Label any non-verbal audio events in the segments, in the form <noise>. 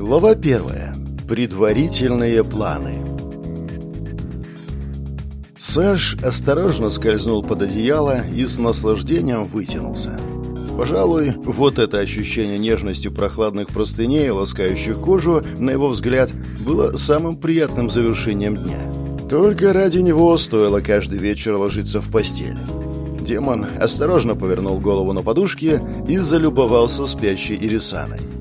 Глава первая. Предварительные планы. Саш осторожно скользнул под одеяло и с наслаждением вытянулся. Пожалуй, вот это ощущение нежности прохладных простыней, ласкающих кожу, на его взгляд, было самым приятным завершением дня. Только ради него стоило каждый вечер ложиться в постель. Демон осторожно повернул голову на подушке и залюбовался спящей Ирисаной.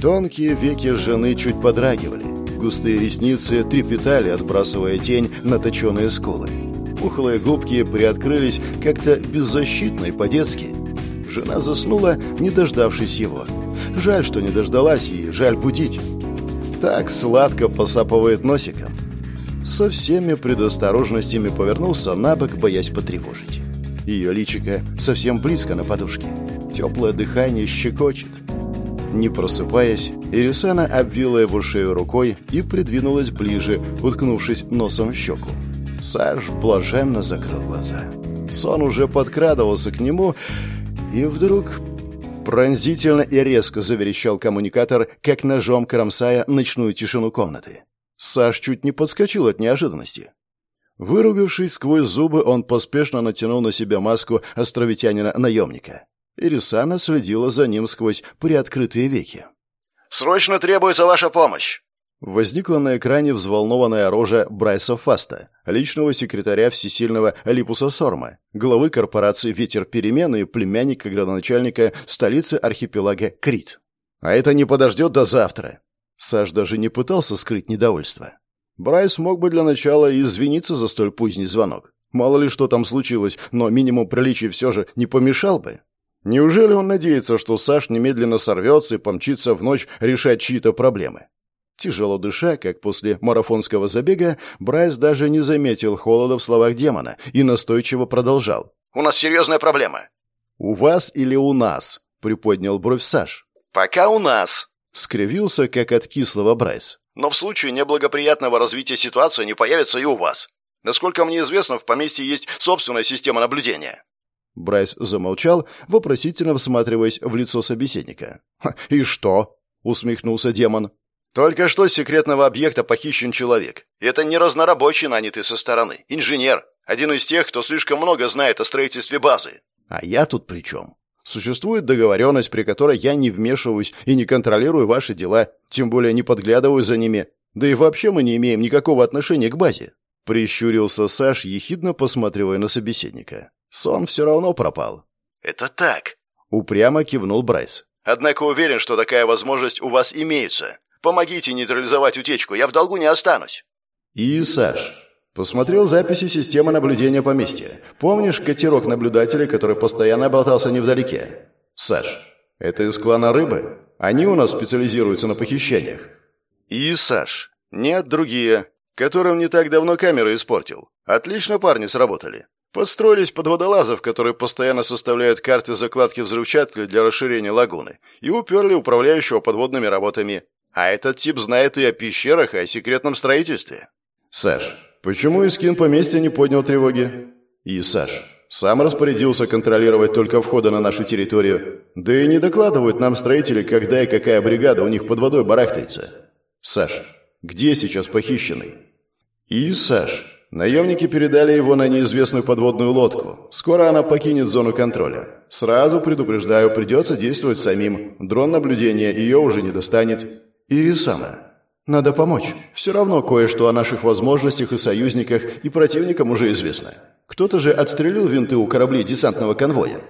Тонкие веки жены чуть подрагивали. Густые ресницы трепетали, отбрасывая тень на точеные скулы. Пухлые губки приоткрылись как-то беззащитно и по-детски. Жена заснула, не дождавшись его. Жаль, что не дождалась, и жаль будить. Так сладко посапывает носиком. Со всеми предосторожностями повернулся на бок, боясь потревожить. Ее личико совсем близко на подушке. Теплое дыхание щекочет. Не просыпаясь, Ирисана обвила его шею рукой и придвинулась ближе, уткнувшись носом в щеку. Саш блаженно закрыл глаза. Сон уже подкрадывался к нему, и вдруг пронзительно и резко заверещал коммуникатор, как ножом кромсая ночную тишину комнаты. Саш чуть не подскочил от неожиданности. Выругавшись сквозь зубы, он поспешно натянул на себя маску островитянина-наемника. Ирисана следила за ним сквозь приоткрытые веки. «Срочно требуется ваша помощь!» Возникла на экране взволнованная рожа Брайса Фаста, личного секретаря всесильного Липуса Сорма, главы корпорации «Ветер перемены» и племянника градоначальника столицы архипелага Крит. «А это не подождет до завтра!» Саш даже не пытался скрыть недовольство. Брайс мог бы для начала извиниться за столь поздний звонок. Мало ли что там случилось, но минимум приличия все же не помешал бы. Неужели он надеется, что Саш немедленно сорвется и помчится в ночь решать чьи-то проблемы? Тяжело дыша, как после марафонского забега, Брайс даже не заметил холода в словах демона и настойчиво продолжал. «У нас серьезная проблема». «У вас или у нас?» — приподнял бровь Саш. «Пока у нас», — скривился, как от кислого Брайс. «Но в случае неблагоприятного развития ситуации не появится и у вас. Насколько мне известно, в поместье есть собственная система наблюдения». Брайс замолчал, вопросительно всматриваясь в лицо собеседника. «И что?» — усмехнулся демон. «Только что с секретного объекта похищен человек. Это не разнорабочий, нанятый со стороны. Инженер. Один из тех, кто слишком много знает о строительстве базы». «А я тут при чем?» Существует договоренность, при которой я не вмешиваюсь и не контролирую ваши дела, тем более не подглядываю за ними. Да и вообще мы не имеем никакого отношения к базе. Прищурился Саш, ехидно посматривая на собеседника. Сон все равно пропал. «Это так», — упрямо кивнул Брайс. «Однако уверен, что такая возможность у вас имеется. Помогите нейтрализовать утечку, я в долгу не останусь». «И, Саш, посмотрел записи системы наблюдения поместья. Помнишь катерок наблюдателей, который постоянно болтался невдалеке? Саш, это из клана Рыбы? Они у нас специализируются на похищениях». «И, Саш, нет, другие, которым не так давно камеры испортил. Отлично парни сработали. Подстроились под водолазов, которые постоянно составляют карты закладки взрывчатки для расширения лагуны, и уперли управляющего подводными работами. А этот тип знает и о пещерах, и о секретном строительстве. Саш, почему Искин поместья не поднял тревоги? И Саш, сам распорядился контролировать только входы на нашу территорию. Да и не докладывают нам строители, когда и какая бригада у них под водой барахтается. Саш, где сейчас похищенный? И Саш, Наемники передали его на неизвестную подводную лодку. Скоро она покинет зону контроля. Сразу предупреждаю, придется действовать самим. Дрон наблюдения ее уже не достанет. Ирисана. Надо помочь. Все равно кое-что о наших возможностях и союзниках и противникам уже известно. Кто-то же отстрелил винты у кораблей десантного конвоя.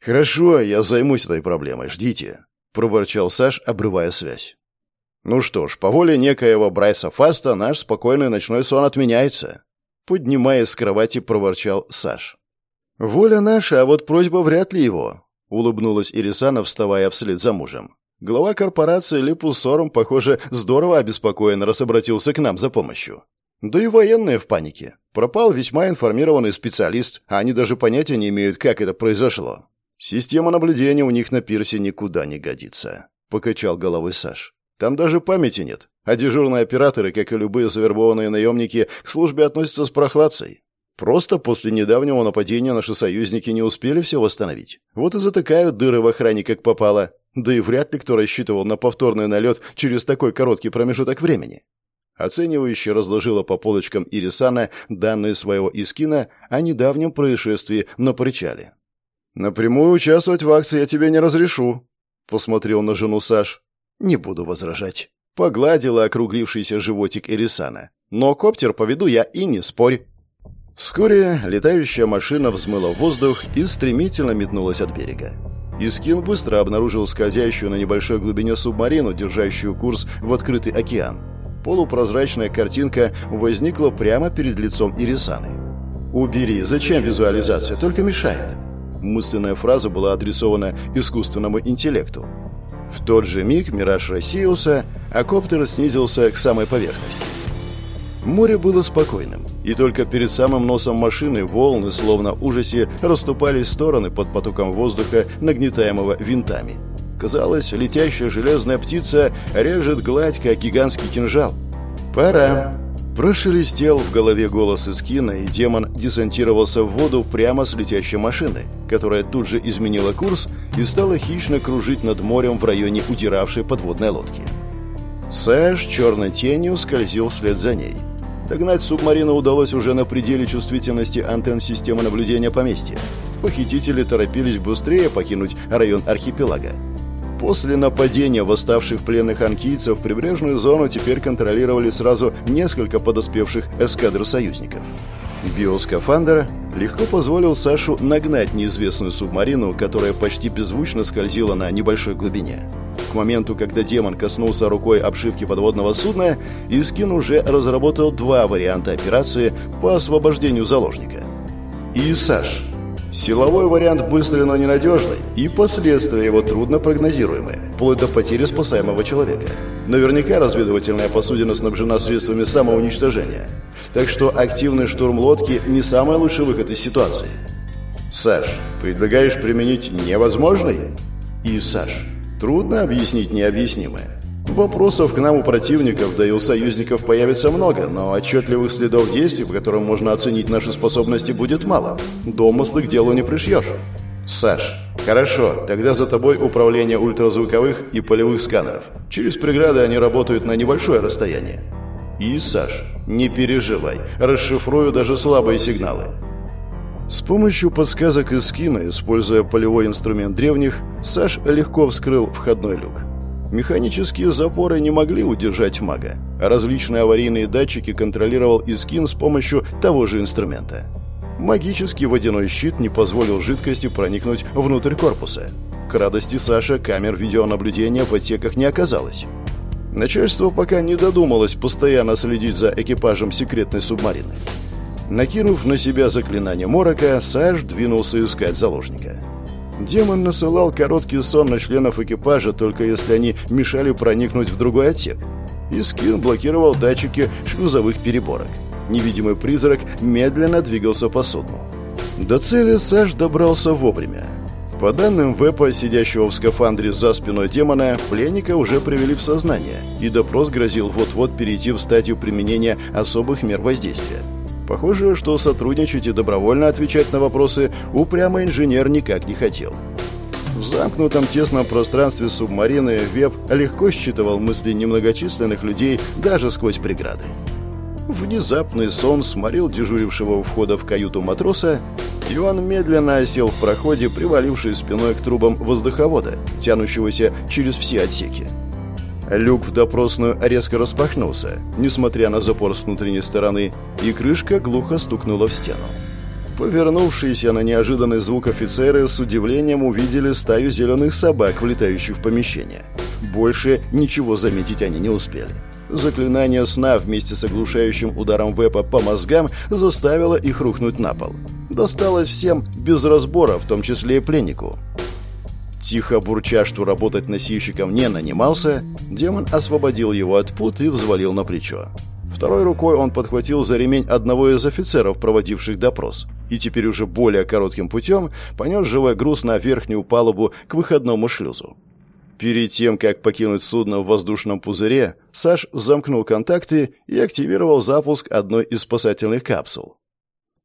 «Хорошо, я займусь этой проблемой, ждите», — проворчал Саш, обрывая связь. Ну что ж, по воле некоего Брайса Фаста наш спокойный ночной сон отменяется. Поднимаясь с кровати, проворчал Саш. Воля наша, а вот просьба вряд ли его. Улыбнулась Ирисана, вставая вслед за мужем. Глава корпорации Липус Сором, похоже, здорово обеспокоен, раз обратился к нам за помощью. Да и военные в панике. Пропал весьма информированный специалист, а они даже понятия не имеют, как это произошло. Система наблюдения у них на пирсе никуда не годится, покачал головой Саш. Там даже памяти нет. А дежурные операторы, как и любые завербованные наемники, к службе относятся с прохладцей. Просто после недавнего нападения наши союзники не успели все восстановить. Вот и затыкают дыры в охране, как попало. Да и вряд ли кто рассчитывал на повторный налет через такой короткий промежуток времени. Оценивающе разложила по полочкам Ирисана данные своего Искина о недавнем происшествии на причале. «Напрямую участвовать в акции я тебе не разрешу», — посмотрел на жену Саш. «Не буду возражать». Погладила округлившийся животик Ирисана. «Но коптер поведу я и не спорь». Вскоре летающая машина взмыла в воздух и стремительно метнулась от берега. Искин быстро обнаружил скользящую на небольшой глубине субмарину, держащую курс в открытый океан. Полупрозрачная картинка возникла прямо перед лицом Ирисаны. «Убери, зачем визуализация? Только мешает». Мысленная фраза была адресована искусственному интеллекту. В тот же миг мираж рассеялся, а коптер снизился к самой поверхности. Море было спокойным, и только перед самым носом машины волны, словно ужасе, расступались в стороны под потоком воздуха, нагнетаемого винтами. Казалось, летящая железная птица режет гладь, как гигантский кинжал. «Пора!» Прошелестел в голове голос из кино, и демон десантировался в воду прямо с летящей машины, которая тут же изменила курс и стала хищно кружить над морем в районе удиравшей подводной лодки. Сэш черной тенью скользил вслед за ней. Догнать субмарину удалось уже на пределе чувствительности антенн системы наблюдения поместья. Похитители торопились быстрее покинуть район архипелага. После нападения восставших пленных анкийцев прибрежную зону теперь контролировали сразу несколько подоспевших эскадр союзников. Биоскафандр легко позволил Сашу нагнать неизвестную субмарину, которая почти беззвучно скользила на небольшой глубине. К моменту, когда демон коснулся рукой обшивки подводного судна, Искин уже разработал два варианта операции по освобождению заложника. И Саш Силовой вариант быстрый, но ненадежный, и последствия его трудно прогнозируемы, вплоть до потери спасаемого человека. Наверняка разведывательная посудина снабжена средствами самоуничтожения. Так что активный штурм лодки не самый лучший выход из ситуации. Саш, предлагаешь применить невозможный? И Саш, трудно объяснить необъяснимое. Вопросов к нам у противников, да и у союзников появится много, но отчетливых следов действий, по которым можно оценить наши способности, будет мало. Домыслы к делу не пришьешь. Саш, хорошо, тогда за тобой управление ультразвуковых и полевых сканеров. Через преграды они работают на небольшое расстояние. И, Саш, не переживай, расшифрую даже слабые сигналы. С помощью подсказок из скина, используя полевой инструмент древних, Саш легко вскрыл входной люк. Механические запоры не могли удержать мага, а различные аварийные датчики контролировал Искин с помощью того же инструмента. Магический водяной щит не позволил жидкости проникнуть внутрь корпуса. К радости Саши камер видеонаблюдения в отсеках не оказалось. Начальство пока не додумалось постоянно следить за экипажем секретной субмарины. Накинув на себя заклинание Морока, Саш двинулся искать заложника. Демон насылал короткий сон на членов экипажа, только если они мешали проникнуть в другой отсек. И скин блокировал датчики шлюзовых переборок. Невидимый призрак медленно двигался по судну. До цели Саш добрался вовремя. По данным Вепа, сидящего в скафандре за спиной демона, пленника уже привели в сознание, и допрос грозил вот-вот перейти в стадию применения особых мер воздействия. Похоже, что сотрудничать и добровольно отвечать на вопросы упрямый инженер никак не хотел. В замкнутом тесном пространстве субмарины Веб легко считывал мысли немногочисленных людей даже сквозь преграды. Внезапный сон сморил дежурившего у входа в каюту матроса, и он медленно осел в проходе, привалившись спиной к трубам воздуховода, тянущегося через все отсеки. Люк в допросную резко распахнулся, несмотря на запор с внутренней стороны, и крышка глухо стукнула в стену. Повернувшиеся на неожиданный звук офицеры с удивлением увидели стаю зеленых собак, влетающих в помещение. Больше ничего заметить они не успели. Заклинание сна вместе с оглушающим ударом вепа по мозгам заставило их рухнуть на пол. Досталось всем без разбора, в том числе и пленнику. Тихо бурча, что работать носильщиком не нанимался, демон освободил его от пут и взвалил на плечо. Второй рукой он подхватил за ремень одного из офицеров, проводивших допрос, и теперь уже более коротким путем понес живой груз на верхнюю палубу к выходному шлюзу. Перед тем, как покинуть судно в воздушном пузыре, Саш замкнул контакты и активировал запуск одной из спасательных капсул.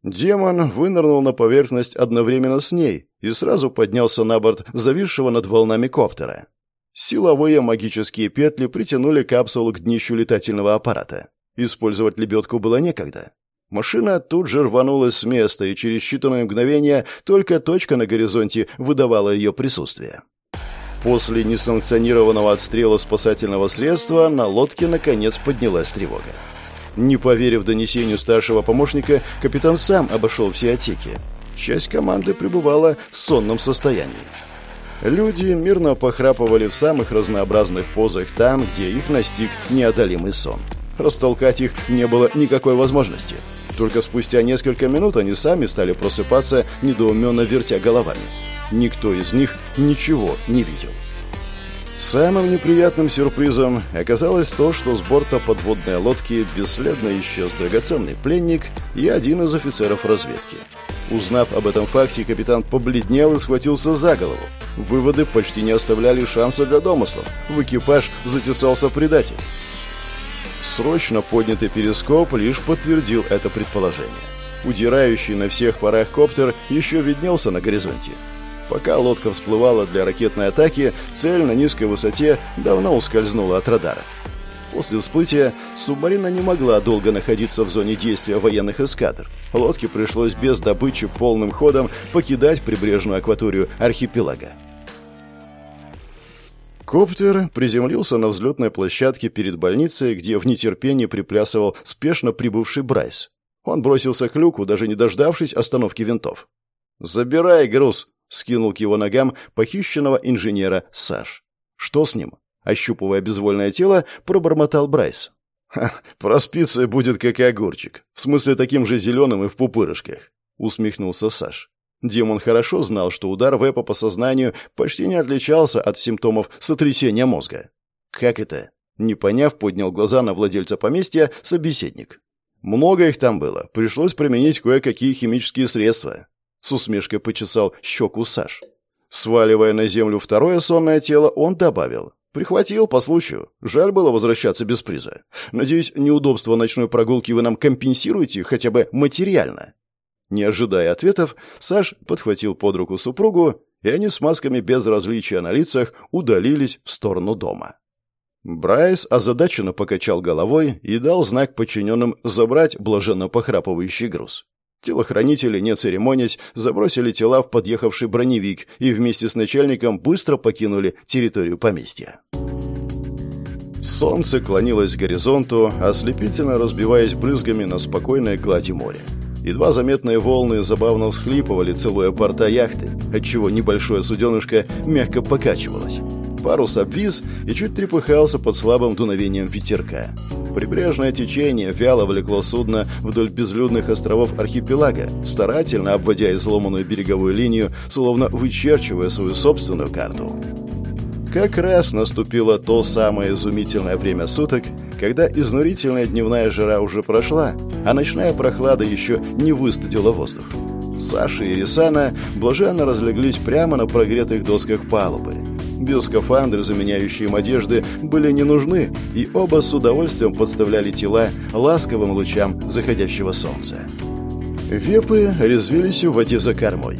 Демон вынырнул на поверхность одновременно с ней и сразу поднялся на борт зависшего над волнами коптера. Силовые магические петли притянули капсулу к днищу летательного аппарата. Использовать лебедку было некогда. Машина тут же рванулась с места, и через считанные мгновения только точка на горизонте выдавала ее присутствие. После несанкционированного отстрела спасательного средства на лодке наконец поднялась тревога. Не поверив донесению старшего помощника, капитан сам обошел все отсеки. Часть команды пребывала в сонном состоянии. Люди мирно похрапывали в самых разнообразных позах там, где их настиг неодолимый сон. Растолкать их не было никакой возможности. Только спустя несколько минут они сами стали просыпаться, недоуменно вертя головами. Никто из них ничего не видел. Самым неприятным сюрпризом оказалось то, что с борта подводной лодки бесследно исчез драгоценный пленник и один из офицеров разведки. Узнав об этом факте, капитан побледнел и схватился за голову. Выводы почти не оставляли шанса для домыслов. В экипаж затесался предатель. Срочно поднятый перископ лишь подтвердил это предположение. Удирающий на всех парах коптер еще виднелся на горизонте. Пока лодка всплывала для ракетной атаки, цель на низкой высоте давно ускользнула от радаров. После всплытия субмарина не могла долго находиться в зоне действия военных эскадр. Лодке пришлось без добычи полным ходом покидать прибрежную акваторию архипелага. Коптер приземлился на взлетной площадке перед больницей, где в нетерпении приплясывал спешно прибывший Брайс. Он бросился к люку, даже не дождавшись остановки винтов. «Забирай груз!» — скинул к его ногам похищенного инженера Саш. «Что с ним?» Ощупывая безвольное тело, пробормотал Брайс. «Ха, проспится будет как огурчик. В смысле, таким же зеленым и в пупырышках», — усмехнулся Саш. Демон хорошо знал, что удар Вэпа по сознанию почти не отличался от симптомов сотрясения мозга. «Как это?» Не поняв, поднял глаза на владельца поместья собеседник. «Много их там было. Пришлось применить кое-какие химические средства». С усмешкой почесал щеку Саш. Сваливая на землю второе сонное тело, он добавил. «Прихватил по случаю. Жаль было возвращаться без приза. Надеюсь, неудобства ночной прогулки вы нам компенсируете хотя бы материально». Не ожидая ответов, Саш подхватил под руку супругу, и они с масками безразличия на лицах удалились в сторону дома. Брайс озадаченно покачал головой и дал знак подчиненным забрать блаженно похрапывающий груз. Телохранители, не церемонясь, забросили тела в подъехавший броневик и вместе с начальником быстро покинули территорию поместья. Солнце клонилось к горизонту, ослепительно разбиваясь брызгами на спокойной глади моря. Едва заметные волны забавно всхлипывали, целуя борта яхты, отчего небольшое суденышко мягко покачивалось. Парус обвис и чуть трепыхался под слабым дуновением ветерка. Прибрежное течение вяло влекло судно вдоль безлюдных островов архипелага, старательно обводя изломанную береговую линию, словно вычерчивая свою собственную карту. Как раз наступило то самое изумительное время суток, когда изнурительная дневная жара уже прошла, а ночная прохлада еще не выстудила воздух. Саша и Рисана блаженно разлеглись прямо на прогретых досках палубы. Биоскафандры, заменяющие им одежды, были не нужны, и оба с удовольствием подставляли тела ласковым лучам заходящего солнца. Вепы резвились в воде за кормой.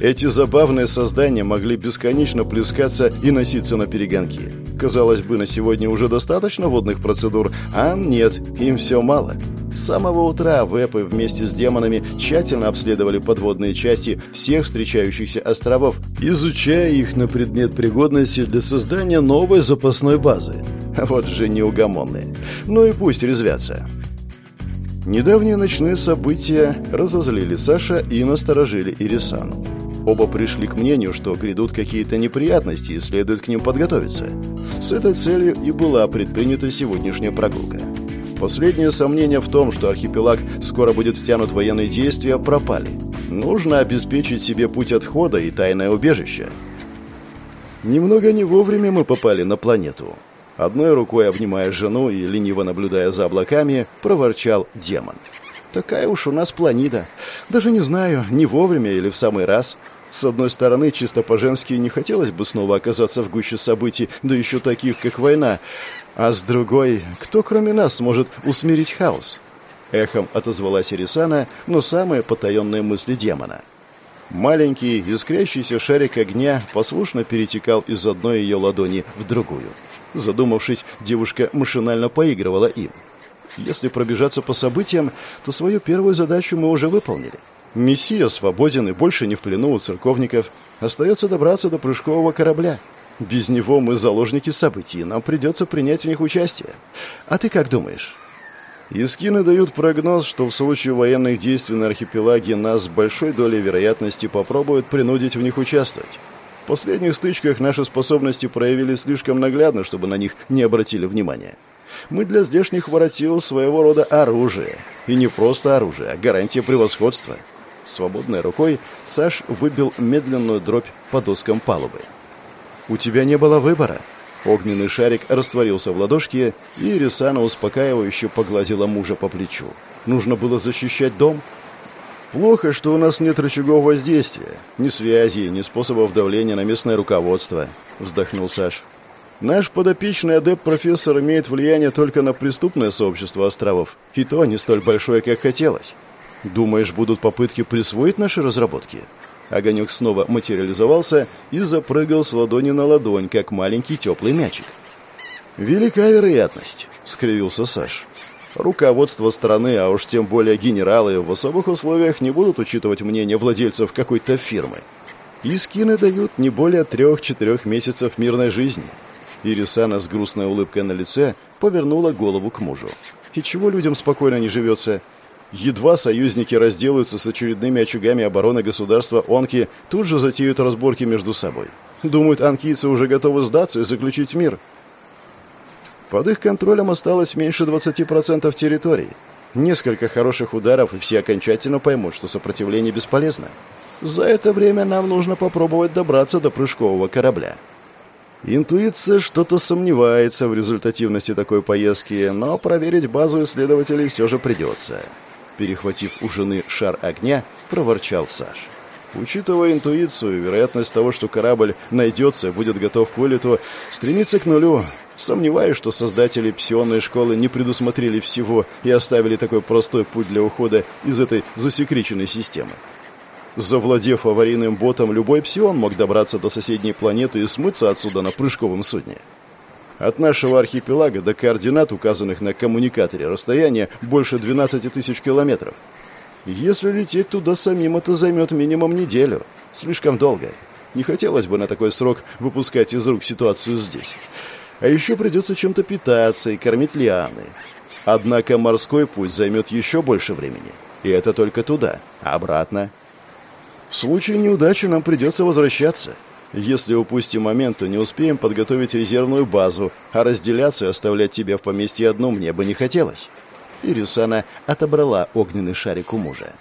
Эти забавные создания могли бесконечно плескаться и носиться на перегонки. Казалось бы, на сегодня уже достаточно водных процедур, а нет, им все мало. С самого утра вепы вместе с демонами тщательно обследовали подводные части всех встречающихся островов, изучая их на предмет пригодности для создания новой запасной базы. <laughs> Вот же неугомонные. Ну и пусть резвятся. Недавние ночные события разозлили Саша и насторожили Ирисану. Оба пришли к мнению, что грядут какие-то неприятности и следует к ним подготовиться. С этой целью и была предпринята сегодняшняя прогулка. Последние сомнения в том, что архипелаг скоро будет втянут в военные действия, пропали. Нужно обеспечить себе путь отхода и тайное убежище. Немного не вовремя мы попали на планету. Одной рукой обнимая жену и лениво наблюдая за облаками, проворчал демон. Такая уж у нас планида. Даже не знаю, не вовремя или в самый раз. С одной стороны, чисто по-женски не хотелось бы снова оказаться в гуще событий, да еще таких, как война. А с другой, кто кроме нас сможет усмирить хаос? Эхом отозвалась Ирисана, но самые потаенные мысли демона. Маленький, искрящийся шарик огня послушно перетекал из одной ее ладони в другую. Задумавшись, девушка машинально поигрывала им. Если пробежаться по событиям, то свою первую задачу мы уже выполнили. Мессия свободен и больше не в плену у церковников. Остается добраться до прыжкового корабля. Без него мы заложники событий, нам придется принять в них участие. А ты как думаешь? Искины дают прогноз, что в случае военных действий на архипелаге нас с большой долей вероятности попробуют принудить в них участвовать. В последних стычках наши способности проявили слишком наглядно, чтобы на них не обратили внимания. Мы для здешних воротил своего рода оружие. И не просто оружие, а гарантия превосходства. Свободной рукой Саш выбил медленную дробь по доскам палубы. «У тебя не было выбора», Огненный шарик растворился в ладошке, и Рисана успокаивающе погладила мужа по плечу. Нужно было защищать дом. Плохо, что у нас нет рычагов воздействия, ни связи, ни способов давления на местное руководство, вздохнул Саш. Наш подопечный адепт-профессор имеет влияние только на преступное сообщество островов, и то не столь большое, как хотелось. Думаешь, будут попытки присвоить наши разработки? Огонек снова материализовался и запрыгал с ладони на ладонь, как маленький теплый мячик. «Велика вероятность», — скривился Саш. «Руководство страны, а уж тем более генералы, в особых условиях не будут учитывать мнение владельцев какой-то фирмы. Искины дают не более трех-четырех месяцев мирной жизни». Ирисана с грустной улыбкой на лице повернула голову к мужу. «И чего людям спокойно не живется? Едва союзники разделаются с очередными очагами обороны государства Онки, тут же затеют разборки между собой. Думают, анкийцы уже готовы сдаться и заключить мир. Под их контролем осталось меньше 20% территории. Несколько хороших ударов, и все окончательно поймут, что сопротивление бесполезно. За это время нам нужно попробовать добраться до прыжкового корабля. Интуиция что-то сомневается в результативности такой поездки, но проверить базу исследователей все же придется перехватив у жены шар огня, проворчал Саш. Учитывая интуицию вероятность того, что корабль найдется и будет готов к вылету, стремиться к нулю. Сомневаюсь, что создатели псионной школы не предусмотрели всего и оставили такой простой путь для ухода из этой засекреченной системы. Завладев аварийным ботом, любой псион мог добраться до соседней планеты и смыться отсюда на прыжковом судне. От нашего архипелага до координат, указанных на коммуникаторе, расстояние больше 12 тысяч километров. Если лететь туда самим, это займет минимум неделю. Слишком долго. Не хотелось бы на такой срок выпускать из рук ситуацию здесь. А еще придется чем-то питаться и кормить лианы. Однако морской путь займет еще больше времени. И это только туда, а обратно. В случае неудачи нам придется возвращаться. Если упустим момент, то не успеем подготовить резервную базу, а разделяться и оставлять тебя в поместье одну мне бы не хотелось». Ирисана отобрала огненный шарик у мужа.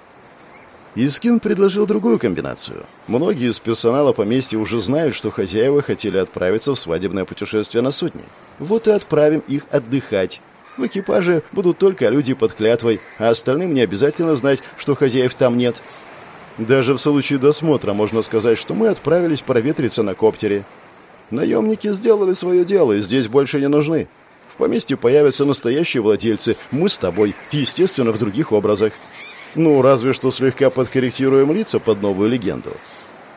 Искин предложил другую комбинацию. Многие из персонала поместья уже знают, что хозяева хотели отправиться в свадебное путешествие на судне. Вот и отправим их отдыхать. В экипаже будут только люди под клятвой, а остальным не обязательно знать, что хозяев там нет. Даже в случае досмотра можно сказать, что мы отправились проветриться на коптере. Наемники сделали свое дело и здесь больше не нужны. В поместье появятся настоящие владельцы, мы с тобой, естественно, в других образах. Ну, разве что слегка подкорректируем лица под новую легенду.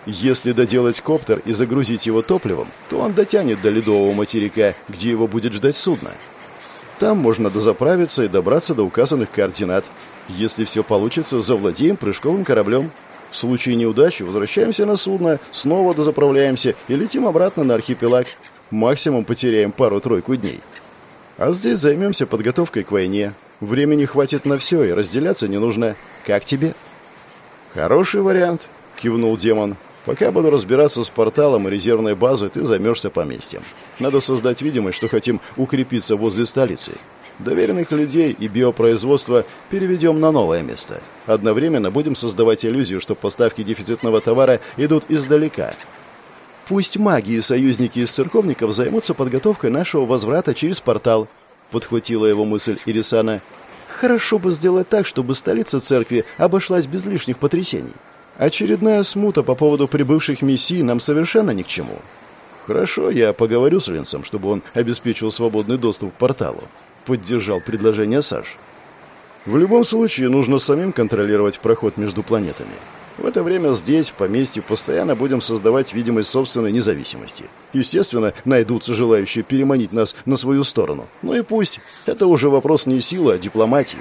Если доделать коптер и загрузить его топливом, то он дотянет до ледового материка, где его будет ждать судно. Там можно дозаправиться и добраться до указанных координат. Если все получится, завладеем прыжковым кораблем. В случае неудачи возвращаемся на судно, снова дозаправляемся и летим обратно на архипелаг. Максимум потеряем пару-тройку дней. А здесь займемся подготовкой к войне. Времени хватит на все, и разделяться не нужно. Как тебе?» «Хороший вариант», — кивнул демон. «Пока буду разбираться с порталом и резервной базой, ты займешься поместьем. Надо создать видимость, что хотим укрепиться возле столицы. Доверенных людей и биопроизводство переведем на новое место. Одновременно будем создавать иллюзию, что поставки дефицитного товара идут издалека. Пусть маги и союзники из церковников займутся подготовкой нашего возврата через портал, подхватила его мысль Ирисана. Хорошо бы сделать так, чтобы столица церкви обошлась без лишних потрясений. Очередная смута по поводу прибывших мессий нам совершенно ни к чему. Хорошо, я поговорю с Линсом, чтобы он обеспечил свободный доступ к порталу поддержал предложение Саш. В любом случае, нужно самим контролировать проход между планетами. В это время здесь, в поместье, постоянно будем создавать видимость собственной независимости. Естественно, найдутся желающие переманить нас на свою сторону. Ну и пусть. Это уже вопрос не силы, а дипломатии.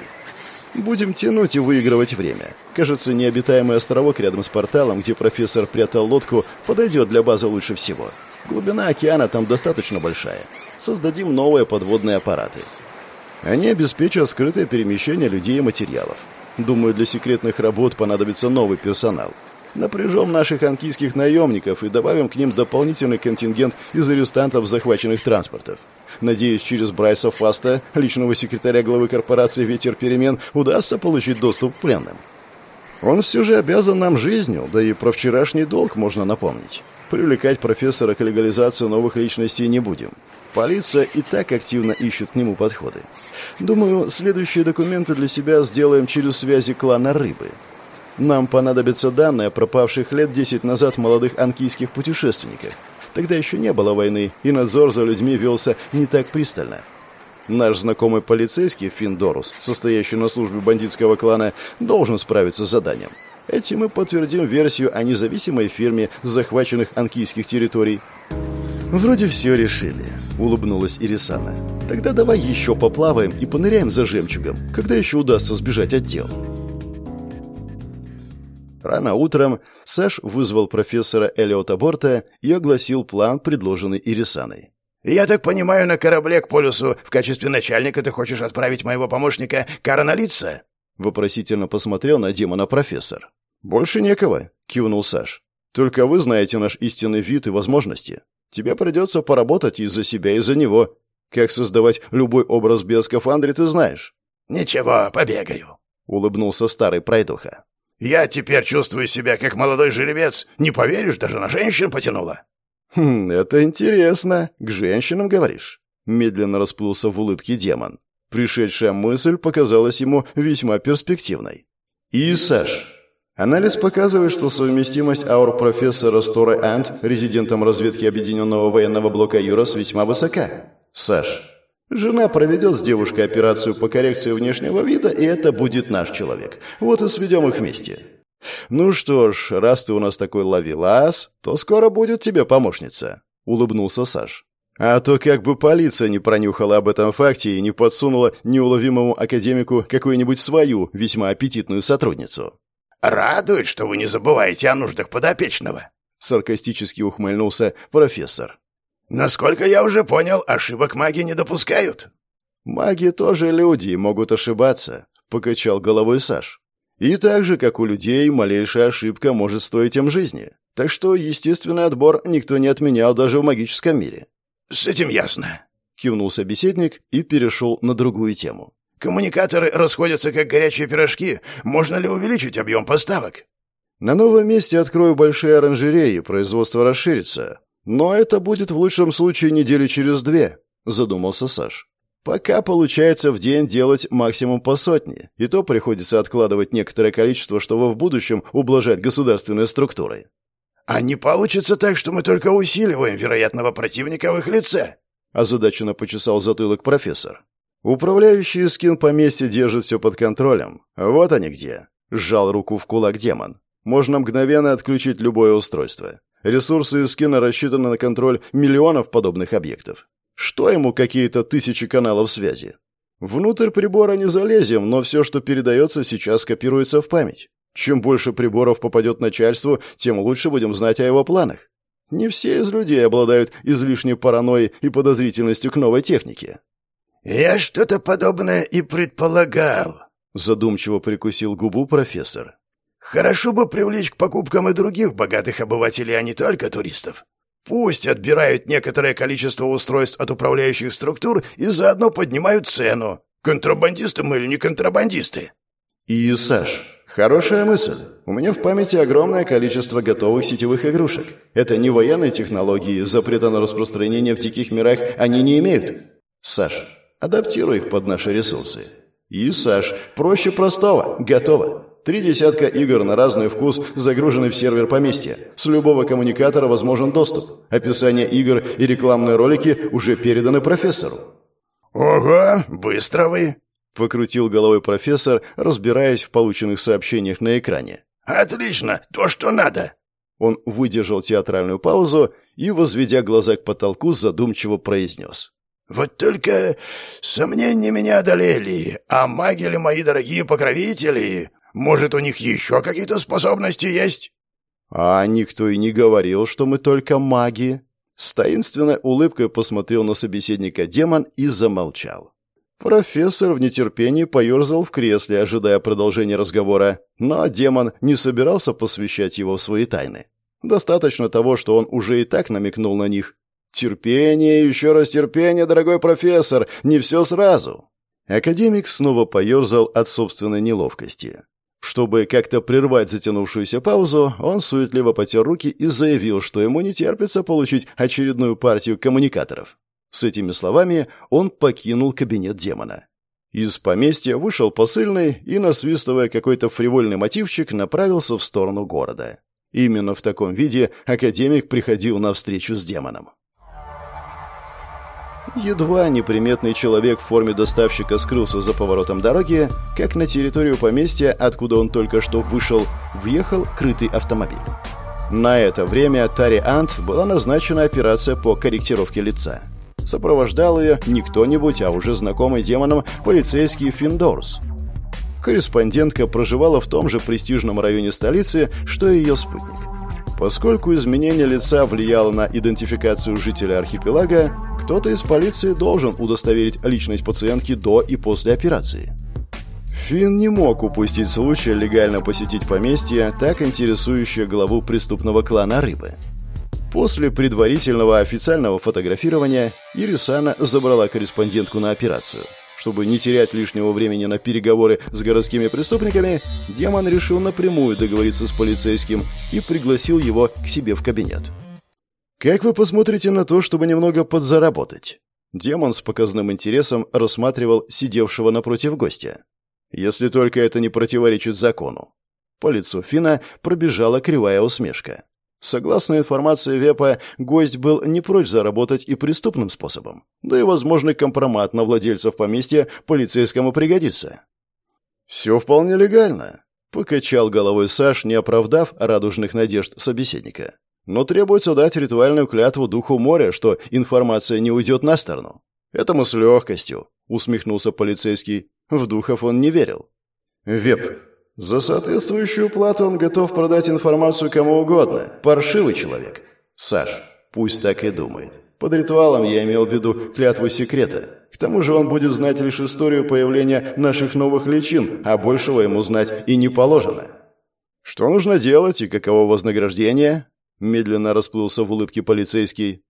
Будем тянуть и выигрывать время. Кажется, необитаемый островок рядом с порталом, где профессор прятал лодку, подойдет для базы лучше всего. Глубина океана там достаточно большая. Создадим новые подводные аппараты. Они обеспечат скрытое перемещение людей и материалов. Думаю, для секретных работ понадобится новый персонал. Напряжем наших анкийских наемников и добавим к ним дополнительный контингент из арестантов захваченных транспортов. Надеюсь, через Брайса Фаста, личного секретаря главы корпорации «Ветер перемен», удастся получить доступ к пленным. Он все же обязан нам жизнью, да и про вчерашний долг можно напомнить. Привлекать профессора к легализации новых личностей не будем. Полиция и так активно ищет к нему подходы. Думаю, следующие документы для себя сделаем через связи клана Рыбы. Нам понадобятся данные о пропавших лет 10 назад молодых анкийских путешественниках. Тогда еще не было войны, и надзор за людьми велся не так пристально. Наш знакомый полицейский Финдорус, состоящий на службе бандитского клана, должен справиться с заданием. Этим мы подтвердим версию о независимой фирме захваченных анкийских территорий. «Вроде все решили», — улыбнулась Ирисана. «Тогда давай еще поплаваем и поныряем за жемчугом, когда еще удастся сбежать от дел». Рано утром Саш вызвал профессора Элиота Борта и огласил план, предложенный Ирисаной. «Я так понимаю, на корабле к полюсу в качестве начальника ты хочешь отправить моего помощника Карана Лица?» Вопросительно посмотрел на демона профессор. «Больше некого», — кивнул Саш. «Только вы знаете наш истинный вид и возможности. Тебе придется поработать из-за себя и за него. Как создавать любой образ без скафандре, ты знаешь». «Ничего, побегаю», — улыбнулся старый пройдоха. Я теперь чувствую себя как молодой жеребец. Не поверишь, даже на женщин потянуло. Хм, это интересно. К женщинам говоришь? Медленно расплылся в улыбке демон. Пришедшая мысль показалась ему весьма перспективной. И, Саш, анализ показывает, что совместимость аур профессора Стора Ант, резидентом разведки Объединенного военного блока Юрос, весьма высока. Саш, Жена проведет с девушкой операцию по коррекции внешнего вида, и это будет наш человек. Вот и сведем их вместе. Ну что ж, раз ты у нас такой ловелас, то скоро будет тебе помощница, улыбнулся Саш. А то как бы полиция не пронюхала об этом факте и не подсунула неуловимому академику какую-нибудь свою весьма аппетитную сотрудницу. Радует, что вы не забываете о нуждах подопечного, саркастически ухмыльнулся профессор. Насколько я уже понял, ошибок маги не допускают. Маги тоже люди и могут ошибаться, покачал головой Саш. И так же, как у людей, малейшая ошибка может стоить им жизни. Так что естественный отбор никто не отменял даже в магическом мире. С этим ясно, кивнул собеседник и перешел на другую тему. Коммуникаторы расходятся как горячие пирожки. Можно ли увеличить объем поставок? На новом месте открою большие оранжереи, производство расширится. «Но это будет в лучшем случае недели через две», — задумался Саш. «Пока получается в день делать максимум по сотне, и то приходится откладывать некоторое количество, чтобы в будущем ублажать государственные структуры». «А не получится так, что мы только усиливаем вероятного противника в их лице?» — озадаченно почесал затылок профессор. «Управляющий скин поместья держит все под контролем. Вот они где», — сжал руку в кулак демон. «Можно мгновенно отключить любое устройство. Ресурсы Искина рассчитаны на контроль миллионов подобных объектов. Что ему какие-то тысячи каналов связи? Внутрь прибора не залезем, но все, что передается, сейчас копируется в память. Чем больше приборов попадет начальству, тем лучше будем знать о его планах. Не все из людей обладают излишней паранойей и подозрительностью к новой технике. «Я что-то подобное и предполагал», — задумчиво прикусил губу профессор. Хорошо бы привлечь к покупкам и других богатых обывателей, а не только туристов. Пусть отбирают некоторое количество устройств от управляющих структур и заодно поднимают цену. Контрабандисты мы или не контрабандисты? И, Саш, хорошая мысль. У меня в памяти огромное количество готовых сетевых игрушек. Это не военные технологии, запрета на распространение в диких мирах они не имеют. Саш, адаптируй их под наши ресурсы. И, Саш, проще простого. Готово. Три десятка игр на разный вкус загружены в сервер поместья. С любого коммуникатора возможен доступ. Описание игр и рекламные ролики уже переданы профессору. «Ого, быстро вы!» — покрутил головой профессор, разбираясь в полученных сообщениях на экране. «Отлично, то, что надо!» Он выдержал театральную паузу и, возведя глаза к потолку, задумчиво произнес. «Вот только сомнения меня одолели, а маги ли мои дорогие покровители? Может, у них еще какие-то способности есть?» «А никто и не говорил, что мы только маги». С таинственной улыбкой посмотрел на собеседника демон и замолчал. Профессор в нетерпении поерзал в кресле, ожидая продолжения разговора, но демон не собирался посвящать его в свои тайны. Достаточно того, что он уже и так намекнул на них. «Терпение, еще раз терпение, дорогой профессор, не все сразу!» Академик снова поерзал от собственной неловкости. Чтобы как-то прервать затянувшуюся паузу, он суетливо потер руки и заявил, что ему не терпится получить очередную партию коммуникаторов. С этими словами он покинул кабинет демона. Из поместья вышел посыльный и, насвистывая какой-то фривольный мотивчик, направился в сторону города. Именно в таком виде академик приходил на встречу с демоном. Едва неприметный человек в форме доставщика скрылся за поворотом дороги, как на территорию поместья, откуда он только что вышел, въехал крытый автомобиль. На это время Таре Ант была назначена операция по корректировке лица. Сопровождал ее не кто-нибудь, а уже знакомый демоном полицейский Финдорс. Корреспондентка проживала в том же престижном районе столицы, что и ее спутник. Поскольку изменение лица влияло на идентификацию жителя архипелага, кто-то из полиции должен удостоверить личность пациентки до и после операции. Финн не мог упустить случай легально посетить поместье, так интересующее главу преступного клана Рыбы. После предварительного официального фотографирования Ирисана забрала корреспондентку на операцию. Чтобы не терять лишнего времени на переговоры с городскими преступниками, демон решил напрямую договориться с полицейским и пригласил его к себе в кабинет. «Как вы посмотрите на то, чтобы немного подзаработать?» Демон с показным интересом рассматривал сидевшего напротив гостя. «Если только это не противоречит закону». По лицу Фина пробежала кривая усмешка. Согласно информации Вепа, гость был не прочь заработать и преступным способом. Да и возможный компромат на владельцев поместья полицейскому пригодится. «Все вполне легально», — покачал головой Саш, не оправдав радужных надежд собеседника. Но требуется дать ритуальную клятву духу моря, что информация не уйдет на сторону. Это мы с легкостью, усмехнулся полицейский. В духов он не верил. Веп. За соответствующую плату он готов продать информацию кому угодно. Паршивый человек. Саш, пусть так и думает. Под ритуалом я имел в виду клятву секрета. К тому же он будет знать лишь историю появления наших новых личин, а большего ему знать и не положено. Что нужно делать и каково вознаграждение? Медленно расплылся в улыбке полицейский.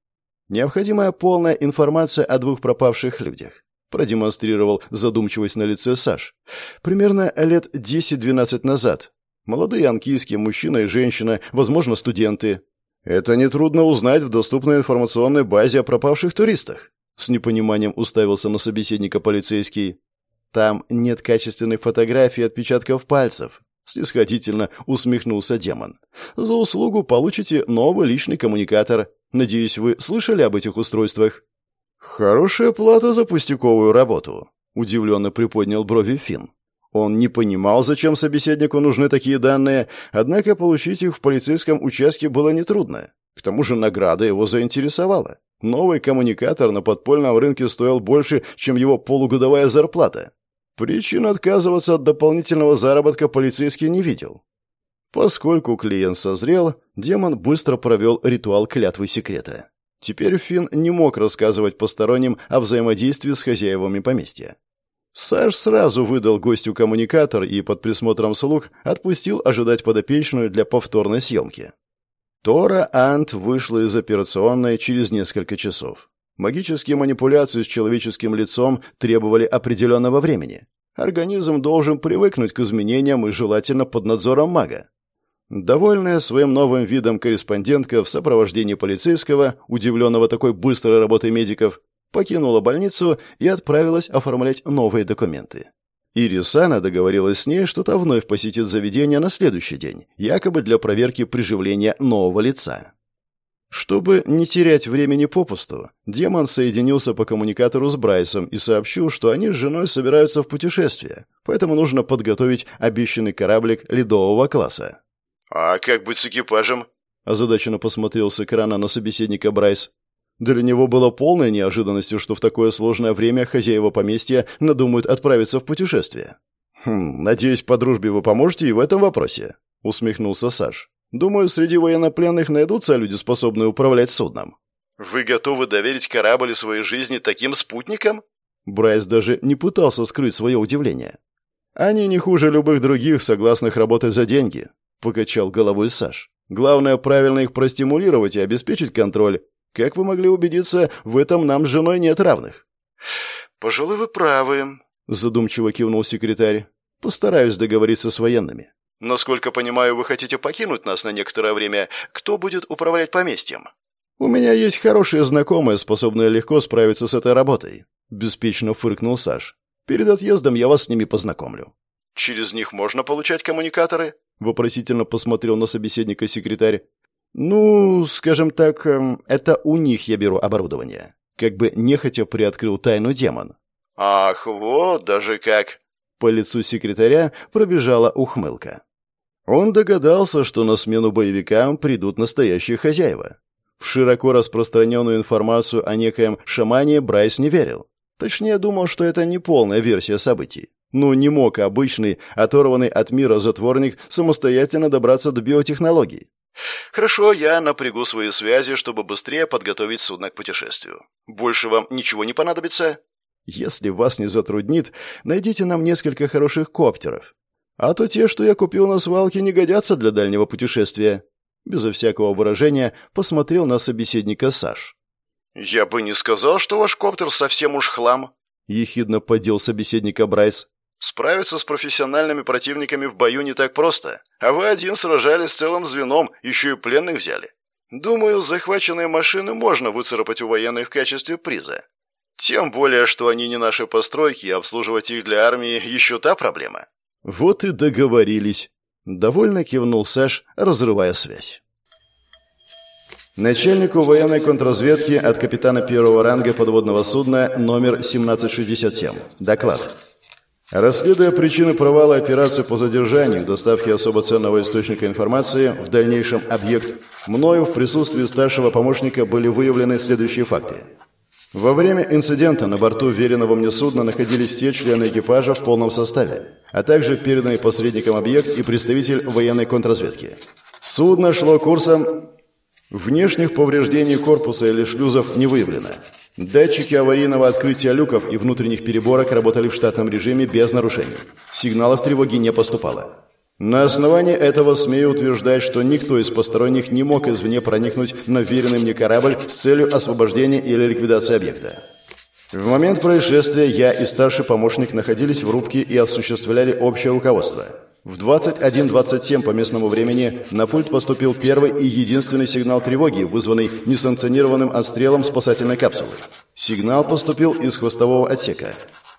Необходимая полная информация о двух пропавших людях. Продемонстрировал задумчивость на лице Саш. Примерно лет 10-12 назад. Молодые анкийские мужчина и женщина, возможно, студенты. Это нетрудно узнать в доступной информационной базе о пропавших туристах. С непониманием уставился на собеседника полицейский. Там нет качественной фотографии отпечатков пальцев. Снисходительно усмехнулся демон. «За услугу получите новый личный коммуникатор. Надеюсь, вы слышали об этих устройствах?» «Хорошая плата за пустяковую работу», — удивленно приподнял брови Финн. Он не понимал, зачем собеседнику нужны такие данные, однако получить их в полицейском участке было нетрудно. К тому же награда его заинтересовала. Новый коммуникатор на подпольном рынке стоил больше, чем его полугодовая зарплата. Причин отказываться от дополнительного заработка полицейский не видел. Поскольку клиент созрел, демон быстро провел ритуал клятвы секрета. Теперь Финн не мог рассказывать посторонним о взаимодействии с хозяевами поместья. Саш сразу выдал гостю коммуникатор и под присмотром слуг отпустил ожидать подопечную для повторной съемки. Тора Ант вышла из операционной через несколько часов. Магические манипуляции с человеческим лицом требовали определенного времени. Организм должен привыкнуть к изменениям и желательно под надзором мага. Довольная своим новым видом корреспондентка в сопровождении полицейского, удивленного такой быстрой работой медиков, покинула больницу и отправилась оформлять новые документы. Ирисана договорилась с ней, что та вновь посетит заведение на следующий день, якобы для проверки приживления нового лица. Чтобы не терять времени попусту, демон соединился по коммуникатору с Брайсом и сообщил, что они с женой собираются в путешествие, поэтому нужно подготовить обещанный кораблик ледового класса. «А как быть с экипажем?» Озадаченно посмотрел с экрана на собеседника Брайс. Для него было полной неожиданностью, что в такое сложное время хозяева поместья надумают отправиться в путешествие. «Хм, надеюсь, по дружбе вы поможете и в этом вопросе», — усмехнулся Саш. «Думаю, среди военнопленных найдутся люди, способные управлять судном». «Вы готовы доверить корабль и своей жизни таким спутникам?» Брайс даже не пытался скрыть свое удивление. «Они не хуже любых других, согласных работать за деньги», — покачал головой Саш. «Главное, правильно их простимулировать и обеспечить контроль. Как вы могли убедиться, в этом нам с женой нет равных». «Пожалуй, вы правы», — задумчиво кивнул секретарь. «Постараюсь договориться с военными». «Насколько понимаю, вы хотите покинуть нас на некоторое время. Кто будет управлять поместьем?» «У меня есть хорошие знакомые, способные легко справиться с этой работой», — беспечно фыркнул Саш. «Перед отъездом я вас с ними познакомлю». «Через них можно получать коммуникаторы?» — вопросительно посмотрел на собеседника секретарь. «Ну, скажем так, эм, это у них я беру оборудование». Как бы нехотя приоткрыл тайну демон. «Ах, вот даже как!» По лицу секретаря пробежала ухмылка. Он догадался, что на смену боевикам придут настоящие хозяева. В широко распространенную информацию о некоем шамане Брайс не верил. Точнее, думал, что это не полная версия событий. Ну, не мог обычный, оторванный от мира затворник самостоятельно добраться до биотехнологий. «Хорошо, я напрягу свои связи, чтобы быстрее подготовить судно к путешествию. Больше вам ничего не понадобится?» «Если вас не затруднит, найдите нам несколько хороших коптеров. А то те, что я купил на свалке, не годятся для дальнего путешествия». Безо всякого выражения посмотрел на собеседника Саш. «Я бы не сказал, что ваш коптер совсем уж хлам», — ехидно поддел собеседника Брайс. Справиться с профессиональными противниками в бою не так просто, а вы один сражались с целым звеном, еще и пленных взяли. Думаю, захваченные машины можно выцарапать у военных в качестве приза. Тем более, что они не наши постройки, и обслуживать их для армии еще та проблема. Вот и договорились. Довольно кивнул Саш, разрывая связь. Начальнику военной контрразведки от капитана первого ранга подводного судна номер 1767. Доклад. Расследуя причины провала операции по задержанию и доставке особо ценного источника информации в дальнейшем объект, мною в присутствии старшего помощника были выявлены следующие факты. Во время инцидента на борту веренного мне судна находились все члены экипажа в полном составе, а также переданный посредником объект и представитель военной контрразведки. Судно шло курсом... Внешних повреждений корпуса или шлюзов не выявлено. Датчики аварийного открытия люков и внутренних переборок работали в штатном режиме без нарушений. Сигналов тревоги не поступало. На основании этого смею утверждать, что никто из посторонних не мог извне проникнуть на веренный мне корабль с целью освобождения или ликвидации объекта. В момент происшествия я и старший помощник находились в рубке и осуществляли общее руководство. В 21.27 по местному времени на пульт поступил первый и единственный сигнал тревоги, вызванный несанкционированным отстрелом спасательной капсулы. Сигнал поступил из хвостового отсека.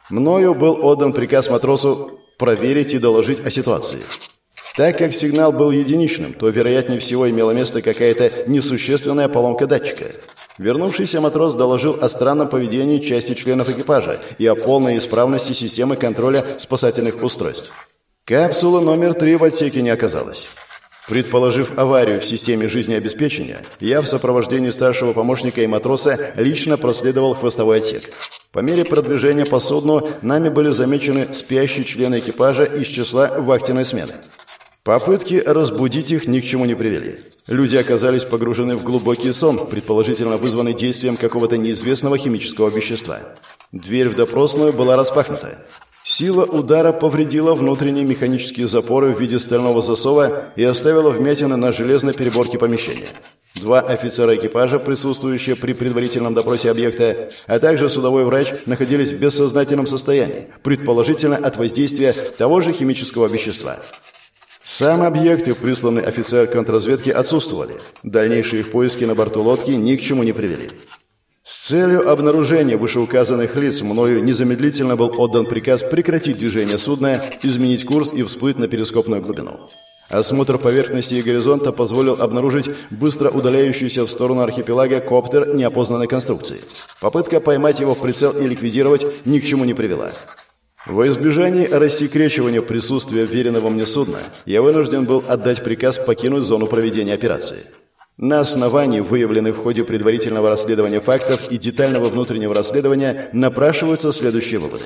Мною был отдан приказ матросу проверить и доложить о ситуации. Так как сигнал был единичным, то, вероятнее всего, имела место какая-то несущественная поломка датчика. Вернувшийся матрос доложил о странном поведении части членов экипажа и о полной исправности системы контроля спасательных устройств. Капсула номер три в отсеке не оказалась. Предположив аварию в системе жизнеобеспечения, я в сопровождении старшего помощника и матроса лично проследовал хвостовой отсек. По мере продвижения по судну нами были замечены спящие члены экипажа из числа вахтенной смены. Попытки разбудить их ни к чему не привели. Люди оказались погружены в глубокий сон, предположительно вызванный действием какого-то неизвестного химического вещества. Дверь в допросную была распахнута. Сила удара повредила внутренние механические запоры в виде стального засова и оставила вмятины на железной переборке помещения. Два офицера экипажа, присутствующие при предварительном допросе объекта, а также судовой врач находились в бессознательном состоянии, предположительно от воздействия того же химического вещества. Сам объект и присланный офицер контрразведки отсутствовали. Дальнейшие их поиски на борту лодки ни к чему не привели. С целью обнаружения вышеуказанных лиц мною незамедлительно был отдан приказ прекратить движение судна, изменить курс и всплыть на перископную глубину. Осмотр поверхности и горизонта позволил обнаружить быстро удаляющийся в сторону архипелага коптер неопознанной конструкции. Попытка поймать его в прицел и ликвидировать ни к чему не привела. Во избежание рассекречивания присутствия веренного мне судна, я вынужден был отдать приказ покинуть зону проведения операции. На основании выявленных в ходе предварительного расследования фактов и детального внутреннего расследования напрашиваются следующие выводы.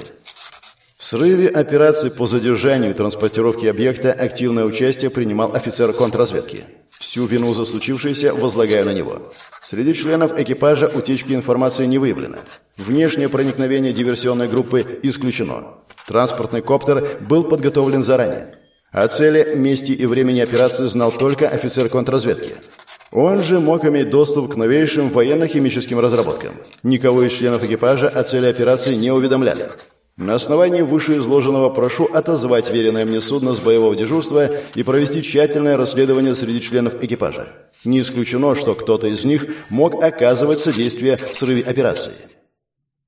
В срыве операции по задержанию и транспортировке объекта активное участие принимал офицер контрразведки. Всю вину за случившееся возлагаю на него. Среди членов экипажа утечки информации не выявлено. Внешнее проникновение диверсионной группы исключено. Транспортный коптер был подготовлен заранее. О цели, месте и времени операции знал только офицер контрразведки. Он же мог иметь доступ к новейшим военно-химическим разработкам. Никого из членов экипажа о цели операции не уведомляли. На основании вышеизложенного прошу отозвать веренное мне судно с боевого дежурства и провести тщательное расследование среди членов экипажа. Не исключено, что кто-то из них мог оказывать содействие в срыве операции.